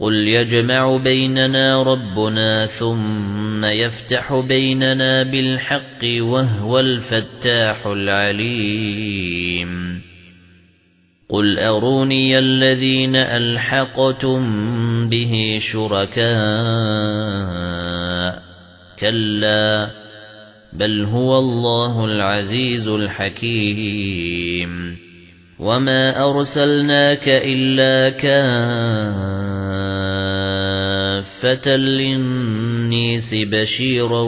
قُلْ يَجْمَعُ بَيْنَنَا رَبُّنَا ثُمَّ يَفْتَحُ بَيْنَنَا بِالْحَقِّ وَهُوَ الْفَتَّاحُ الْعَلِيمُ قُلْ أَرُونِيَ الَّذِينَ أَلْحَقْتُمْ بِهِ شُرَكَاءَ كَلَّا بَلْ هُوَ اللَّهُ الْعَزِيزُ الْحَكِيمُ وَمَا أَرْسَلْنَاكَ إِلَّا كَافَّةً كَافَّةً لِلنَّاسِ بَشِيرًا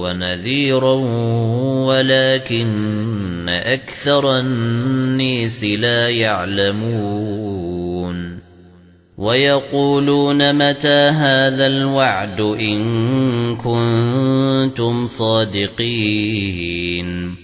وَنَذِيرًا وَلَكِنَّ أَكْثَرَ النَّاسِ لَا يَعْلَمُونَ. وَيَقُولُونَ مَتَى هَذَا الْوَعْدُ إِن كُنتُمْ صَادِقِينَ.